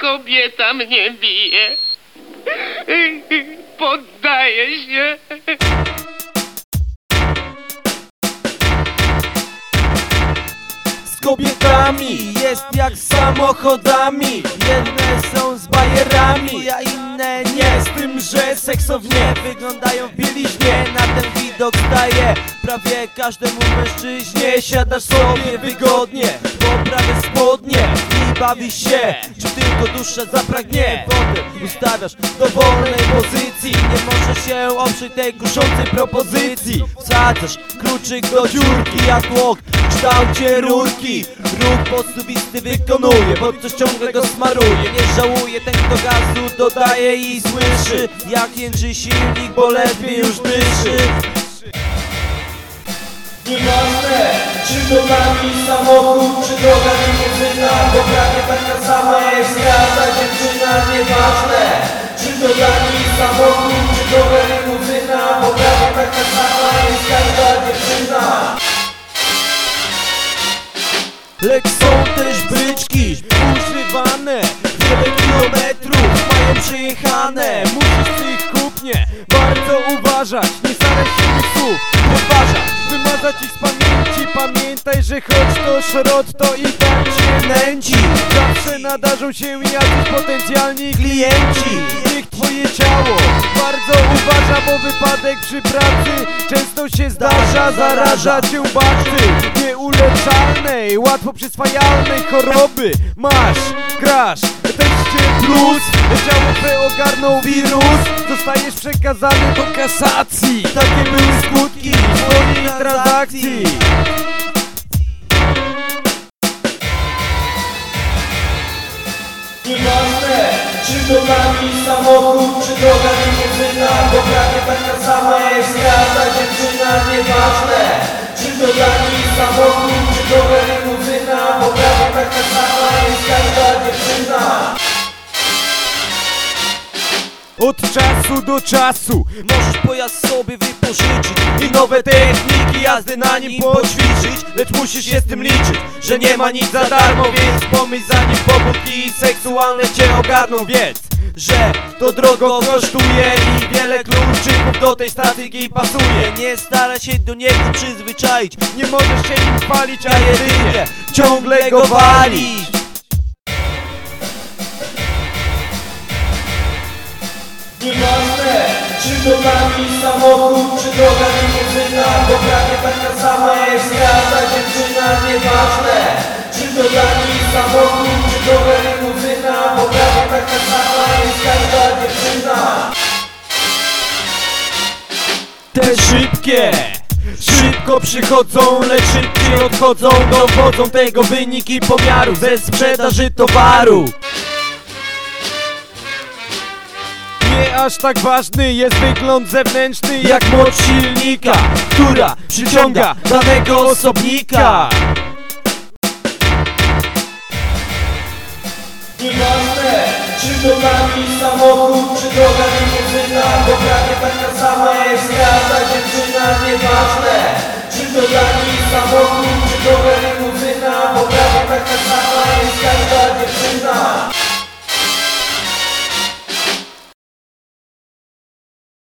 kobieta mnie bije. Poddaję się. Z kobietami jest jak z samochodami. Jedne są z bajerami, a inne nie. Z tym, że seksownie wyglądają w bieliźnie. Na ten widok staje prawie każdemu mężczyźnie. Siadasz sobie wygodnie, poprawiasz spodnie I bawisz się, czy tylko dusza zapragnie? Potem ustawiasz w dowolnej pozycji. Nie możesz się oprzeć tej kuszącej propozycji. Wsadzasz kluczyk do dziurki, a tłok w kształcie rurki. Ruch posuwisty wykonuje, bo coś ciągle go smaruje. Nie żałuje ten kto gazu dodaje i słyszy Jak jęczy silnik, bo ledwie już dyszy. Nieważne, czy to nami samochód, czy droga Bo prawie taka sama jest każda dziewczyna Nieważne, czy to nami samochód, czy droga limuzyna Bo prawie taka sama jest każda dziewczyna. Lecz są też byczki używane Wiele kilometrów mają przejechane Musisz ich kupnie bardzo uważać Nie tych słów Wymazać ich z pamięci. Pamiętaj, że choć to szrot to i tak się nęci. Zawsze nadarzą się jacyś potencjalni klienci. Niech twoje ciało bardzo uważa Bo wypadek przy pracy często się zdarza. Zaraża cię bakty nieuleczalnej Łatwo przyswajalnej choroby. Masz crash, teście plus Ciało twe ogarnął wirus. Zostajesz przekazany do kasacji. Takie były skutki twojej transakcji. Nieważne, czy to nami samochód, czy droga limuzyna Bo prawie taka sama jest każda dziewczyna Nieważne, czy to nami od czasu do czasu Możesz pojazd sobie wypożyczyć I nowe techniki jazdy na nim poćwiczyć. Lecz musisz się z tym liczyć Że nie ma nic za darmo Więc pomyśl zanim pobudki seksualne cię ogarną. Wiedz, że to drogo kosztuje I wiele kluczyków do tej strategii pasuje. Nie staraj się do niego przyzwyczaić Nie możesz się nim chwalić, a jedynie ciągle go walić czy to nami samochód, czy droga limuzyna Bo prawie taka sama jest każda dziewczyna Nieważne, czy to nami samochód, czy droga limuzyna Bo prawie taka sama jest każda dziewczyna. Te szybkie Szybko przychodzą, lecz szybciej odchodzą Dowodzą tego wyniki pomiaru ze sprzedaży towaru Aż tak ważny jest wygląd zewnętrzny jak moc silnika Która przyciąga danego osobnika. Nieważne, czy to nami samochód, czy droga limuzyna Bo prawie taka sama jest